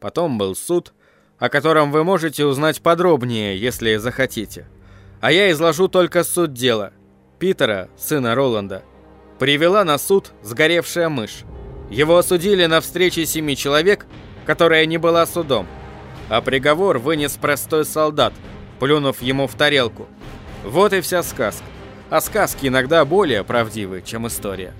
Потом был суд, о котором вы можете узнать подробнее, если захотите. А я изложу только суть дела. Питера, сына Роланда, привела на суд сгоревшая мышь. Его осудили на встрече семи человек, которая не была судом. А приговор вынес простой солдат, плюнув ему в тарелку. Вот и вся сказка. А сказки иногда более правдивы, чем история.